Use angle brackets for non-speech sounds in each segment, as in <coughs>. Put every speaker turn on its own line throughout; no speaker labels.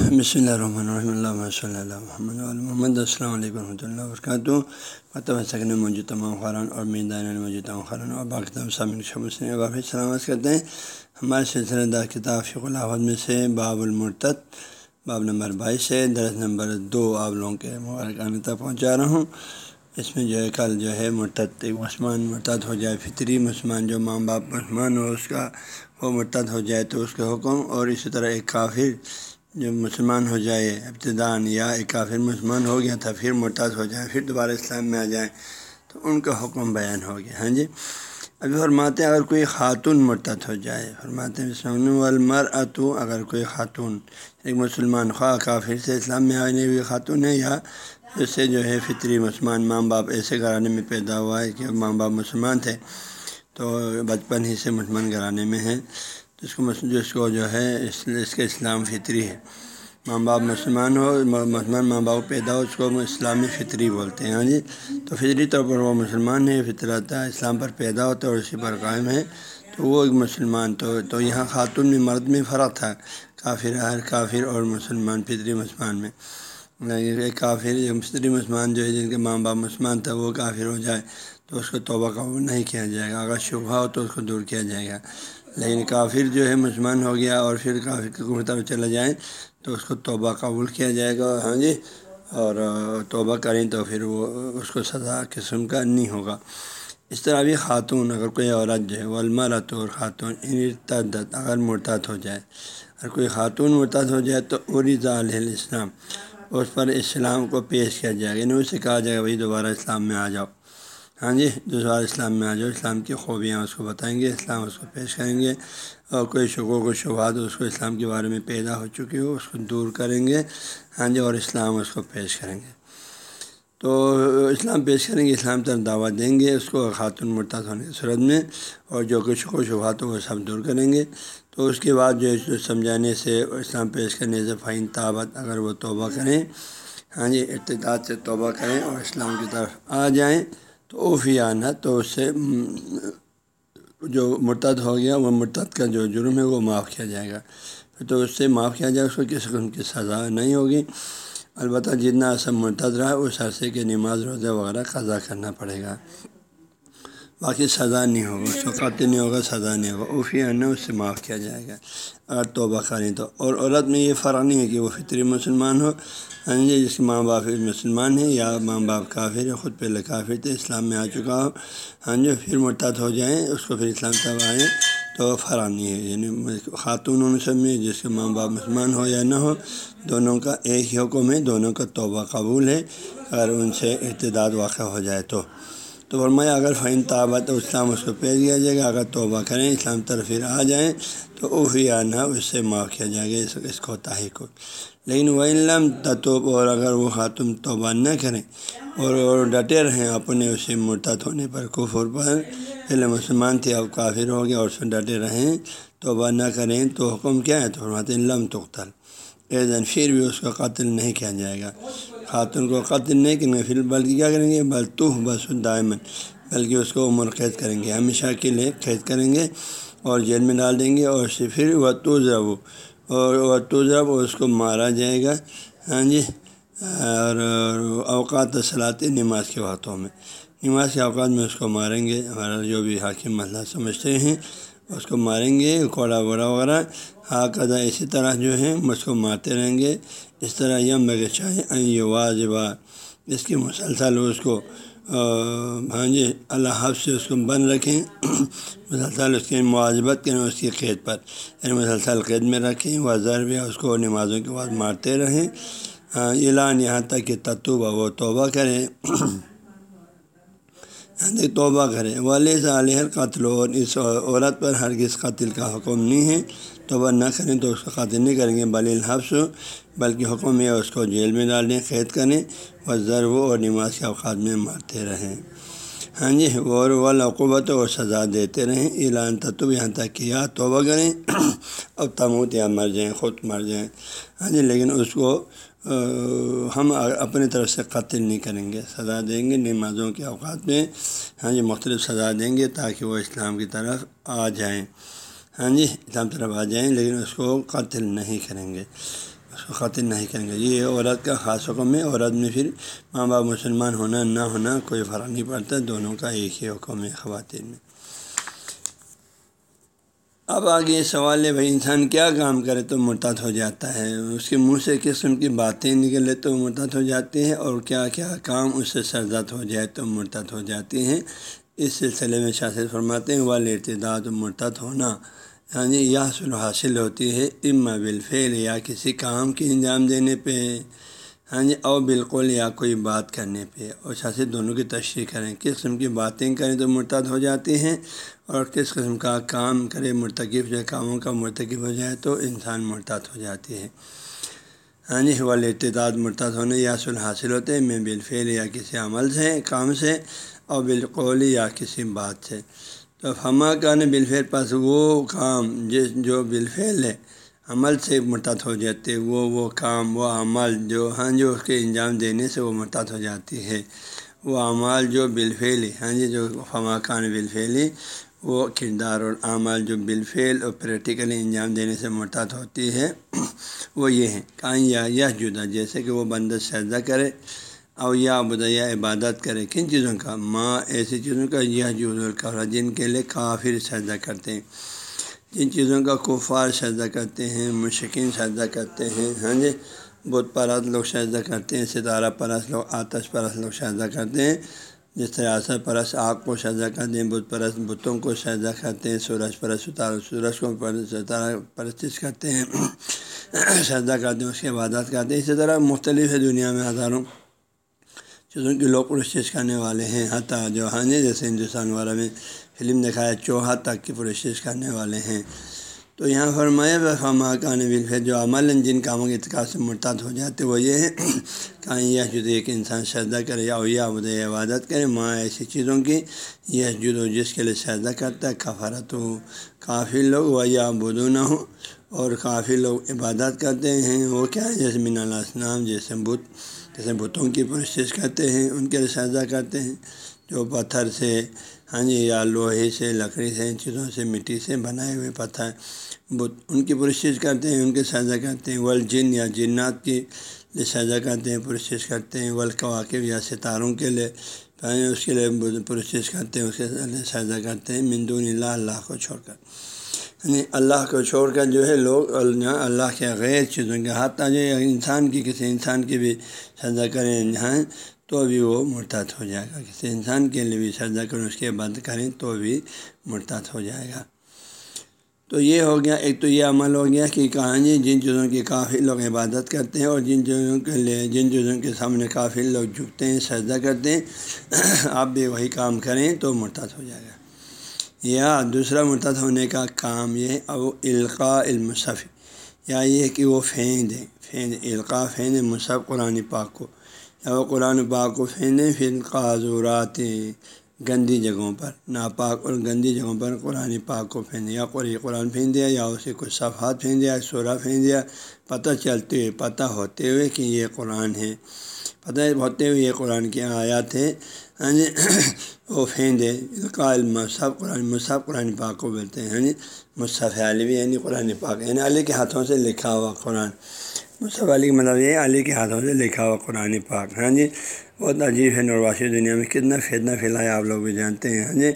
بسم اللہ الرحمن الرحمۃ اللہ صلی اللہ محمد محمد السلام علیکم و رحمۃ اللہ وبرکاتہ مطلب سکن موجود تمام خران اور میدان موجود تمام خران اور باقی تمام سامنے شمس واپس سلامت کرتے ہیں ہمارے سلسلہ دار کتاب فق الحمد میں سے باب المرتد باب نمبر بائیس ہے درس نمبر دو آپ لوگوں کے مبارکانہ تک پہنچا رہا ہوں اس میں جو ہے کل جو ہے مرتد ایک مسلمان مرتد ہو جائے فطری مسلمان جو ماں باپ مسلمان ہو اس کا وہ مرتد ہو جائے تو اس کا حکم اور اسی طرح ایک کافر جو مسلمان ہو جائے ابتدان یا ایک کافر مسلمان ہو گیا تھا، پھر مرتد ہو جائے، پھر دوبارہ اسلام میں آ جائیں تو ان کا حکم بیان ہو گیا۔ ہاں جی؟ ابھی فرماتے ہیں اگر کوئی خاتون مرتد ہو جائے، فرماتے ہیں المر اتو اگر کوئی خاتون، ایک مسلمان خواہ کافر سے اسلام میں آنے ہوئی خاتون ہے، یا اس سے جو ہے فطری مسلمان، ماں باپ ایسے گھرانے میں پیدا ہوا ہے کہ ماں باپ مسلمان تھے، تو بچپن ہی سے مسلمان گھرانے میں ہیں۔ جس کو جس کو جو ہے، اس اس کے اسلام فطری ہے۔ ماں باپ مسلمان ہو مسلمان ماں باپ پیدا ہو، اس کو اسلامی فطری بولتے ہیں ہاں جی؟ تو فطری طور پر وہ مسلمان ہے، فطرت اسلام پر پیدا ہوتا ہے اور اسی پر قائم ہے۔ تو وہ ایک مسلمان، تو تو یہاں خاتون میں مرد میں فرق تھا۔ کافر، ہر کافر اور مسلمان، فطری مسلمان میں۔ ایک کافر فطری مسلمان جو ہے، جن کے ماں باپ مسلمان تھا، وہ کافر ہو جائے تو اس کو توبہ قبول نہیں کیا جائے گا۔ اگر شبہ ہو تو اس کو دور کیا جائے گا۔ لیکن کافر جو ہے مسلمان ہو گیا اور پھر کافر کی طرف چلا جائیں تو اس کو توبہ قبول کیا جائے گا ہاں جی؟ اور توبہ کریں تو پھر وہ اس کو سزا قسم کا نہیں ہوگا۔ اس طرح بھی خاتون، اگر کوئی عورت جو ہے والمرت اور خاتون ارتدت اگر مرتد ہو جائے، اگر کوئی خاتون مرتد ہو جائے تو عرض علیہ السلام اس پر اسلام کو پیش کیا جائے گا۔ یعنی اسے کہا جائے گا، بھائی دوبارہ اسلام میں آ جاؤ۔ ہاں جی دوسرا اسلام میں آ جاؤ، اسلام کی خوبیاں اس کو بتائیں گے، اسلام اس کو پیش کریں گے اور کوئی شکوک و شبہات اس کو اسلام کے بارے میں پیدا ہو چکی ہو، اس کو دور کریں گے ہاں جی اور اسلام اس کو پیش کریں گے۔ تو اسلام پیش کریں گے، اسلام تر دعوت دیں گے، اس کو خاتون مرتد ہونے کی صورت میں اور جو کچھ شکو شبہات ہو، وہ سب دور کریں گے۔ تو اس کے بعد جو سمجھانے سے اسلام پیش کرنے سے فائن طابت اگر وہ توبہ کریں ہاں جی ارتداد سے توبہ کریں اور اسلام کی طرف آ جائیں۔ تو اوفیانہ تو اس سے جو مرتد ہو گیا، وہ مرتد کا جو جرم ہے، وہ معاف کیا جائے گا۔ تو اس سے معاف کیا جائے اس کو کسی قسم کی سزا نہیں ہوگی۔ البتہ جتنا عرصہ مرتد رہا، اس عرصے کے نماز روزہ وغیرہ قضا کرنا پڑے گا۔ باقی سزا نہیں ہوگا اس کو قتل نہیں ہوگا سزا نہیں ہوگا۔ اوفی نے اس سے معاف کیا جائے گا۔ اگر توبہ کریں تو۔ اور عورت میں یہ فرق نہیں ہے کہ وہ فطری مسلمان ہو ہاں جی جس کے ماں باپ مسلمان ہیں یا ماں باپ کافر ہے خود پہلے کافر تھے اسلام میں آ چکا ہو۔ ہاں جی پھر مرتد ہو جائیں اس کو پھر اسلام تب آئیں۔ تو فرق نہیں ہے یعنی خاتون ان سب میں جس کے ماں باپ مسلمان ہو یا نہ ہو دونوں کا ایک ہی حکم ہے دونوں کا توبہ قبول ہے۔ اگر ان سے ارتداد واقع ہو جائے تو۔ تو فرمایا، اگر فائن طابت اسلام اس کو پیش کیا جائے گا، اگر توبہ کریں، اسلام طرف پھر آ جائیں، تو او یا نہ، اس سے معاف کیا جائے گا، اس اس کو تاہی کو۔ لیکن وہ علم تطوب اور اگر وہ خاتون توبہ نہ کریں، اور اور ڈٹے رہیں اپنے اسے مرتد ہونے پر، کفر پر پہلے مسلمان تھے، اب کافر ہو گیا اور اس میں ڈٹے رہیں، توبہ نہ کریں، تو حکم کیا ہے؟ تو فرماتے علم تختل ایزن پھر بھی اس کو قتل نہیں کیا جائے گا۔ خاتون کو قتل نہیں کریں گے، پھر بلکہ کیا کریں گے؟ بل تو بس دائمن بلکہ اس کو عمر قید کریں گے۔ ہمیشہ کے لیے قید کریں گے اور جیل میں ڈال دیں گے اور پھر وہ تو ضرب اور وہ تو ضرب اس کو مارا جائے گا۔ ہاں جی اور اوقات صلاحی نماز کے وقتوں میں، نماز کے اوقات میں اس کو ماریں گے۔ ہمارا جو بھی حاکم مسئلہ سمجھتے ہیں، اس کو ماریں گے، کوڑا وڑا وغیرہ۔ حاق ادا اسی طرح جو ہے اس کو مارتے رہیں گے۔ اس طرح یم بگے چاہے یہ واجبہ اس کے مسلسل اس کو ہاں جی اللہ حف سے اس کو بند رکھیں، مسلسل اس کی معذبت کریں اس کی قید پر یعنی مسلسل قید میں رکھیں، وہ ضرب اس کو نمازوں کے بعد مارتے رہیں۔ اعلان یہاں تک کہ تتوبہ وہ توبہ کریں۔ توبہ کرے والد علیہ قتل اور اس عورت پر ہرگز قتل کا حکم نہیں ہے۔ توبہ نہ کریں تو اس کا قتل نہیں کریں گے، بل الحفظ بلکہ حکم ہے اس کو جیل میں ڈال دیں قید کریں و ضرب اور نماز کے اوقات میں مارتے رہیں۔ ہاں جی اور والعقوبت اور سزا دیتے رہیں۔ اعلان تتب یہاں تک کہ یا توبہ کریں۔ <clears throat> اب تموت یا مر جائیں، خود مر جائیں۔ ہاں جی لیکن اس کو ہم اپنی طرف سے قتل نہیں کریں گے، سزا دیں گے، نمازوں کے اوقات میں ہاں جی مختلف سزا دیں گے تاکہ وہ اسلام کی طرف آ جائیں۔ ہاں جی اسلام طرف آ جائیں، لیکن اس کو قتل نہیں کریں گے۔ اس کو خاطر نہیں کریں گے۔ یہ عورت کا خاص حکم ہے، عورت میں پھر ماں باپ مسلمان ہونا، نہ ہونا، کوئی فرق نہیں پڑتا، دونوں کا ایک ہی حکم ہے، خواتین میں۔ اب آگے یہ سوال ہے، بھائی انسان کیا کام کرے تو مرتد ہو جاتا ہے؟ اس کے منہ سے قسم کی باتیں نکلے تو مرتد ہو جاتی ہیں؟ اور کیا کیا کام اس سے سرزد ہو جائے تو مرتد ہو جاتی ہیں؟ اس سلسلے میں شاثر فرماتے ہیں وال ارتداد مرتد ہونا یعنی یہ حاصل حاصل ہوتی ہے، اما بالفعل یا کسی کام کی انجام دینے پہ۔ ہاں جی او بالکل یا کوئی بات کرنے پہ اور شاثر دونوں کی تشریح کریں، کس قسم کی باتیں کریں تو مرتد ہو جاتی ہیں اور کس قسم کا کام کرے مرتکب جو کاموں کا مرتکب ہو جائے تو انسان مرتد ہو جاتی ہے ہاں جی والے ارتداد مرتد ہونے یا سل حاصل ہوتے ہیں، میں بالفعل یا کسی عمل سے، کام سے اور بالقول یا کسی بات سے۔ تو ہما کا نے بالفعل پاس وہ کام جس جو بالفعل ہے عمل سے مرتد ہو جاتے وہ وہ کام، وہ عمل جو ہاں جو اس کے انجام دینے سے وہ مرتد ہو جاتی ہے۔ وہ اعمال جو بالفعل ہاں جی جو فما کان بالفعلی وہ کردار اور اعمال جو بالفعل اور پریکٹیکلی انجام دینے سے مرتد ہوتی ہے۔ وہ یہ ہیں کہاں یا یہ جدا، جیسے کہ وہ بندہ سجدہ کرے اور یا بدیا عبادت کرے، کن چیزوں کا؟ ماں، ایسی چیزوں کا یہ جز القرا جن کے لیے کافر سجدہ کرتے ہیں۔ جن چیزوں کا کفار سجدہ کرتے ہیں مشکین سجدہ کرتے ہیں ہاں جی؟ بت پرست لوگ سجدہ کرتے ہیں، ستارہ پرست لوگ، آتش پرست لوگ سجدہ کرتے ہیں۔ جس طرح آسر پرس آگ کو سجا کرتے ہیں، بت پرست بتوں کو سجا کرتے ہیں، سورج پرس ستارہ، سورج کو ستارہ پرستش کرتے ہیں۔ <clears throat> سجا کرتے ہیں، اس کی عبادت کرتے ہیں۔ اسی طرح مختلف ہے دنیا میں ہزاروں چیزوں کی لوگ پرستش کرنے والے ہیں، حتیٰ جو ہاں جیسے ہندوستان والا میں فلم دکھایا، چوہا تک کی پرستش کرنے والے ہیں۔ تو یہاں فرمایا فما کان بل جو عمل جن کاموں کے اتقاع سے مرتاد ہو جاتے، وہ یہ ہے کہیں یہ جد ایک انسان سجدہ کرے یا یا بدے عبادت کرے، ماں ایسی چیزوں کی یہ جد و جس کے لیے سجدہ کرتا ہے، کفارت ہو۔ کافی لوگ و یا بدو نہ ہو اور کافی لوگ عبادت کرتے ہیں۔ وہ کیا ہے جیسے من الاسلام جیسے بت جیسے بتوں کی پرشش کرتے ہیں، ان کے لیے سجدہ کرتے ہیں، جو پتھر سے ہاں جی یا لوہے سے، لکڑی سے، ان چیزوں سے، مٹی سے بنائے ہوئے پتھر بت، ان کی پرشش کرتے ہیں، ان کے سجا کرتے ہیں۔ ول جن یا جنات کی لیے سجا کرتے ہیں پرشش کرتے ہیں۔ ول واقف یا ستاروں کے لیے اس کے لیے پرشش کرتے ہیں، اس کے لیے سجا کرتے ہیں۔ مندون اللہ اللہ کو چھوڑ کر۔ یعنی اللہ کو چھوڑ کر جو ہے لوگ اللہ کے غیر چیزوں کے ہاتھ جو انسان کی کسی انسان کی بھی سجا کریں جہاں، تو بھی وہ مرتاد ہو جائے گا۔ کسی انسان کے لیے بھی سجا کریں، اس کے بعد کریں، تو بھی مرتاد ہو جائے گا۔ تو یہ ہو گیا، ایک تو یہ عمل ہو گیا کہ کہانی جن چیزوں کی کافی لوگ عبادت کرتے ہیں اور جن چیزوں کے لیے، جن چیزوں کے سامنے کافی لوگ جھکتے ہیں، سجدہ کرتے ہیں، <coughs> آپ بھی وہی کام کریں تو مرتد ہو جائے گا۔ یا دوسرا مرتد ہونے کا کام یہ او القاء المصف یا یہ کہ وہ پھینک دیں پھینک القاع پھینک مصحف قرآن پاک کو۔ یا وہ قرآن پاک کو پھینیں پھر قاضورات گندی جگہوں پر، ناپاک اور گندی جگہوں پر قرآن پاک کو پھینک دیا قرآن قرآن پھینک دیا یا اسے کچھ صفحات پھینک دیا سورہ پھینک دیا پتہ چلتے ہوئے، پتہ ہوتے ہوئے کہ یہ قرآن ہے۔ پتہ ہوتے ہوئے یہ قرآن کی آیات ہے ہاں جی <coughs> وہ پھینک دے قائل مصحف، قرآن مصحف، قرآن پاک کو بولتے ہیں ہاں جی مصحف علی یعنی قرآن پاک یعنی علی کے ہاتھوں سے لکھا ہوا قرآن۔ مصحف علی کا مطلب یہ علی کے ہاتھوں سے لکھا ہوا قرآن پاک۔ ہاں جی بہت عجیب ہے نرواسی دنیا میں، کتنا فتنہ پھیلایا آپ لوگ بھی جانتے ہیں۔ ہاں جی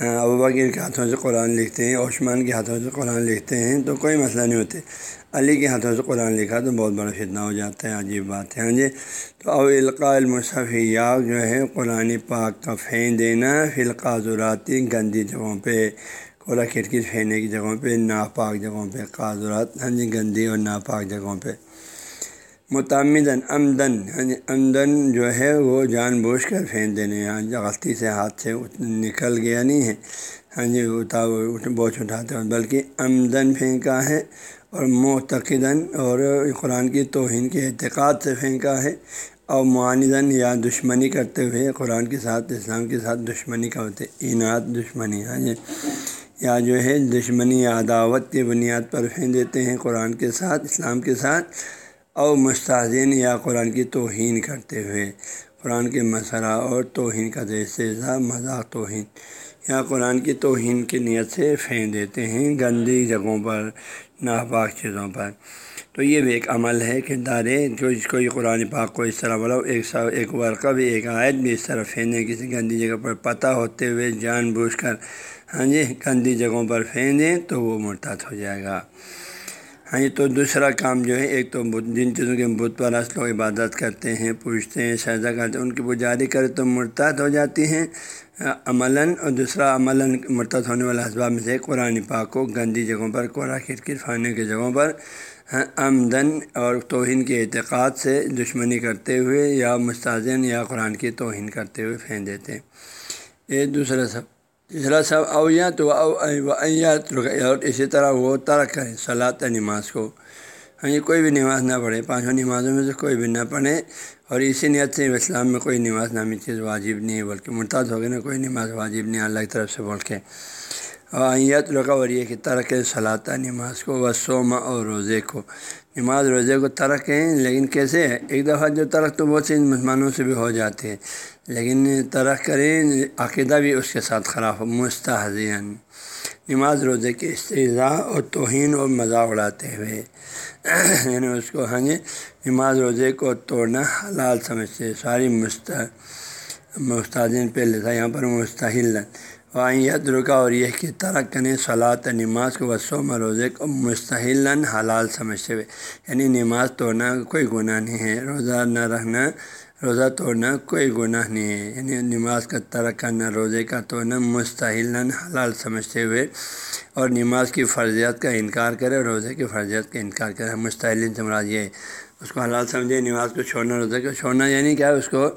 ہاں ابو بکر کے ہاتھوں سے قرآن لکھتے ہیں، عثمان کے ہاتھوں سے قرآن لکھتے ہیں، تو کوئی مسئلہ نہیں ہوتے۔ علی کے ہاتھوں سے قرآن لکھا تو بہت بڑا فتنہ ہو جاتا ہے، عجیب بات ہے ہاں جی؟ تو او القاء المصحف یا جو ہے قرآن پاک کا پھین دینا فلقاضراتی گندی جگہوں پہ، کولا کھڑکی پھیننے کی جگہوں پہ، ناپاک جگہوں پہ قاضرات ہاں جی گندی اور ناپاک جگہوں پہ۔ متعمدن آمدن یعنی ہاں جی، آمدن جو ہے وہ جان بوجھ کر پھینک دینے ہاں جی، غلطی سے ہاتھ سے نکل گیا نہیں ہے۔ ہاں جی اٹھا بوجھ اٹھاتے ہیں، بلکہ آمدن پھینکا ہے۔ اور معتقدن اور قرآن کی توہین کے اعتقاد سے پھینکا ہے اور معاندن یا دشمنی کرتے ہوئے قرآن کے ساتھ، اسلام کے ساتھ دشمنی کا ہوتے انعت دشمنی ہاں جی۔ یا جو ہے دشمنی یا عداوت کی بنیاد پر پھینک دیتے ہیں قرآن کے ساتھ، اسلام کے ساتھ اور مستحزین یا قرآن کی توہین کرتے ہوئے۔ قرآن کے مسئلہ اور توہین کا استضاء مذاق توہین۔ یا قرآن کی توہین کی نیت سے پھینک دیتے ہیں گندی جگہوں پر، ناپاک چیزوں پر۔ تو یہ بھی ایک عمل ہے کہ دارے جو اس کو یہ قرآن پاک کو اس طرح بلاؤ ایک سا، ایک ورقہ بھی ایک آیت بھی اس طرح پھینکیں کسی گندی جگہ پر پتہ ہوتے ہوئے جان بوجھ کر ہاں جی گندی جگہوں پر پھینک دیں تو وہ مرتاد ہو جائے گا۔ ہاں جی تو دوسرا کام جو ہے، ایک تو جن چیزوں کے بت پرست لوگ عبادت کرتے ہیں، پوچھتے ہیں، سجدہ کرتے ہیں، ان کی پجاری کرے تو مرتاد ہو جاتی ہیں عملاً، اور دوسرا عملاً مرتد ہونے والا اسباب میں سے قرآن پاک کو گندی جگہوں پر، کوڑا کرکٹ کھانے کی جگہوں پر ہاں، آمدن اور توہین کے اعتقاد سے دشمنی کرتے ہوئے یا مستعزن یا قرآن کی توہین کرتے ہوئے پھینک دیتے ہیں۔ یہ دوسرا سب تیسرا سب اویا تو اور اسی طرح وہ ترک کرے صلاح نماز کو ہاں یہ کوئی بھی نماز نہ پڑھے پانچوں نمازوں میں سے کوئی بھی نہ پڑھے اور اسی نیت سے اسلام میں کوئی نماز نامی چیز واجب نہیں ہے بلکہ مرتاز ہو گئے نا کوئی نماز واجب نہیں اللہ کی طرف سے بول کے آئیت رکا اور یہ کہ ترک صلاح نماز کو و سوما اور روزے کو۔ نماز روزے کو ترک ہیں، لیکن کیسے ہے ایک دفعہ جو ترک تو بہت سی مسلمانوں سے بھی ہو جاتے ہیں، لیکن ترک کریں عقیدہ بھی اس کے ساتھ خراب ہو مستحزین نماز روزے کے استضاء اور توہین اور مذاق اڑاتے ہوئے۔ یعنی اس کو ہاں جی نماز روزے کو توڑنا حلال سمجھتے ساری مست مستعین پہلے تھا، یہاں پر مستحل وائیت رکا اور یہ کہ ترک کریں صلاح نماز کو وسوم روزے کو مستحل حلال سمجھتے ہوئے۔ یعنی نماز توڑنا کوئی گناہ نہیں ہے، روزہ نہ رہنا روزہ توڑنا کوئی گناہ نہیں ہے۔ یعنی نماز کا ترک کرنا، روزے کا توڑنا مستحل حلال سمجھتے ہوئے۔ اور نماز کی فرضیات کا انکار کرے، روزے کی فرضیات کا انکار کرے۔ مستحل سے مراد یہ اس کو حلال سمجھے، نماز کو چھوڑنا، روزے کو چھوڑنا یعنی کیا اس کو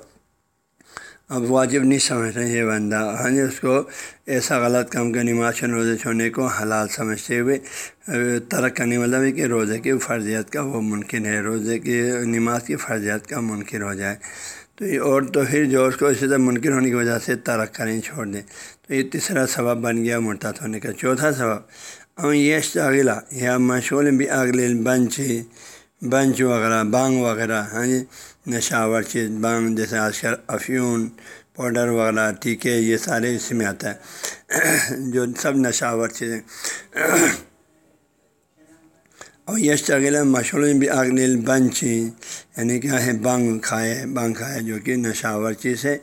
اب واجب نہیں سمجھ رہے یہ بندہ۔ ہاں جی اس کو ایسا غلط کام کا نماز روزے چھوڑنے کو حلال سمجھتے ہوئے ترک کرنے والا بھی مطلب کہ روزے کی فرضیت کا وہ ممکن ہے، روزے کی نماز کی فرضیت کا منکر ہو جائے۔ تو یہ اور تو پھر جو اس کو اسی طرح منکر ہونے کی وجہ سے ترک کریں، چھوڑ دیں۔ تو یہ تیسرا سبب بن گیا مرتاد ہونے کا۔ چوتھا سبب اور یہ اگلا یا مشغول بھی اگلے بنچ بنچ وغیرہ، بانگ وغیرہ۔ ہاں جی نشاور چیز، بانگ جیسے آج کل افیون، پاؤڈر وغیرہ، ٹیکے، یہ سارے اس میں آتا ہے۔ جو سب نشاور چیزیں۔ اور یہ شغل مشہور بھی اگل بنچ یعنی کیا ہے بانگ کھائے بانگ کھائے جو کہ نشاور چیز ہے،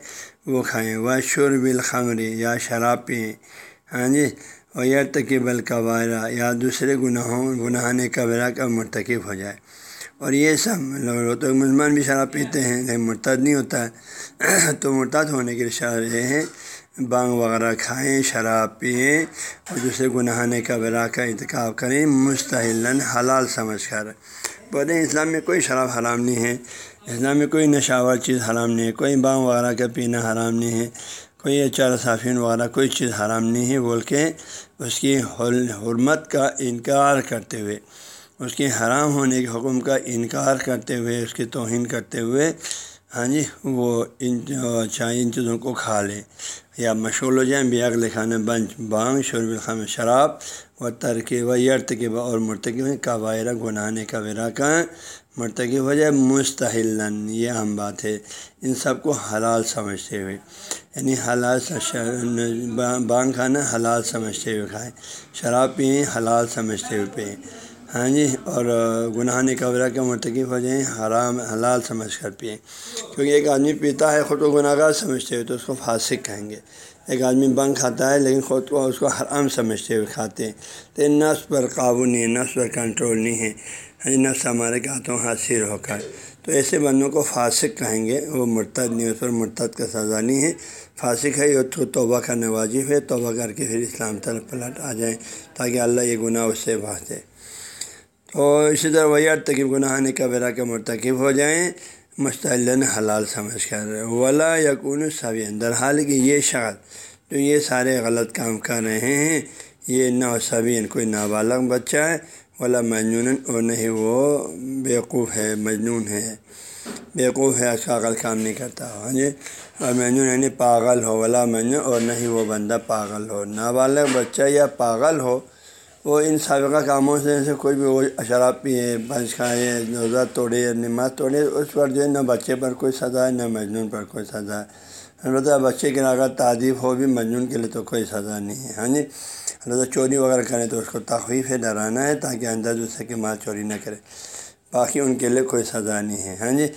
وہ کھائیں۔ وہ شور بالخمری یا شراب پئیں۔ ہاں جی؟ اور یا تقیب القبائرہ یا دوسرے گناہوں گناہ کبرا کا مرتکب ہو جائے۔ اور یہ سب لوگ تو مسلمان بھی شراب پیتے ہیں، لیکن مرتد نہیں ہوتا۔ ہے تو مرتد ہونے کے اشارے یہ ہیں، بانگ وغیرہ کھائیں، شراب پئیں اور دوسرے گناہ کبرا کا انتخاب کریں مستحل حلال سمجھ کر۔ بولے اسلام میں کوئی شراب حرام نہیں ہے، اسلام میں کوئی نشاور چیز حرام نہیں ہے، کوئی بانگ وغیرہ کا پینا حرام نہیں ہے، کوئی اچار صافین وغیرہ کوئی چیز حرام نہیں ہے بول کے اس کی حرمت کا انکار کرتے ہوئے۔ اس کے حرام ہونے کے حکم کا انکار کرتے ہوئے، اس کی توہین کرتے ہوئے ہاں جی وہ ان اچھا ان چیزوں کو کھا لے۔ یا مشغول ہو جائیں بھی اگلے کھانے بنچ بانگ، شرب الخم شراب، و ترکیب و یرتکب اور مرتکب کا وائرہ گناہ کا ورا کا مرتکب ہو جائے مستحل یہ عام بات ہے۔ ان سب کو حلال سمجھتے ہوئے یعنی حلال بانگ کھانا حلال سمجھتے ہوئے کھائیں، شراب پئیں، حلال سمجھتے ہوئے پئیں۔ ہاں جی اور گناہ قبرہ کا مرتکب ہو جائیں، حرام، حلال سمجھ کر پئیں کیونکہ ایک آدمی پیتا ہے، خود کو گناہ گار سمجھتے ہوئے تو اس کو فاسق کہیں گے۔ ایک آدمی بنگ کھاتا ہے، لیکن خود کو اس کو حرام سمجھتے ہوئے کھاتے ہیں۔ تو نفس پر قابو نہیں ہے، نفس پر کنٹرول نہیں ہے۔ ہاں جی نفس ہمارے ہاتھوں حاصل ہو کر۔ تو ایسے بندوں کو فاسق کہیں گے، وہ مرتد نہیں، اس پر مرتد کا سزا نہیں ہے۔ فاسق ہے، یہ تو توبہ کرنے واجب ہے۔ توبہ کر کے پھر اسلام طرف پلٹ آ جائیں تاکہ اللہ یہ گناہ اس سے دے تو اسی طرح وہی تقیب گناہ نے کبیرہ کے مرتکب ہو جائیں مستعل حلال سمجھ کر۔ ولا یقون صبین در حال کہ یہ شخص جو یہ سارے غلط کام کر رہے ہیں، یہ نہ صبین کوئی نابالغ بچہ ہے، ولا مجنون اور نہیں وہ بیوقوف ہے، مجنون ہے۔ بیوقوف ہے، اس کا عقل کام نہیں کرتا۔ ہاں جی؟ اور مجنون یعنی پاگل ہو، ولا مجنون اور نہیں وہ بندہ پاگل ہو۔ نابالغ بچہ یا پاگل ہو وہ ان سابقہ کاموں سے جیسے کوئی بھی وہ شراب پیے بنچ کھائے، روزہ توڑے، نماز توڑے، اس پر جو ہے نہ بچے پر کوئی سزا ہے نہ مجنون پر کوئی سزا۔ ہے البتہ بچے کے اگر تعدیب ہو بھی مجنون کے لیے تو کوئی سزا نہیں ہے ہاں جی؟ البتہ چوری وغیرہ کریں تو اس کو تخفیف ہے، ڈرانا ہے تاکہ انداز ہو سکے ماں چوری نہ کرے۔ باقی ان کے لیے کوئی سزا نہیں ہے ہاں جی؟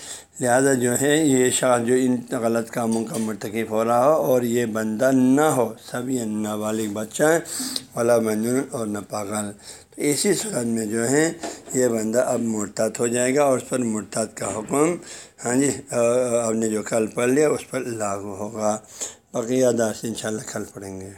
لہٰذا جو ہے، یہ شخص جو ان غلط کاموں کا مرتکب ہو رہا ہو اور یہ بندہ نہ ہو، سب یہ نابالغ بچہ ہے ولا منجن اور نہ پاگل تو اسی صورت میں جو ہے، یہ بندہ اب مرتد ہو جائے گا اور اس پر مرتد کا حکم ہاں جی آپ نے جو کل پڑھ لیا، اس پر لاگو ہوگا۔ بقیہ داس ان شاء اللہ کل پڑھیں گے۔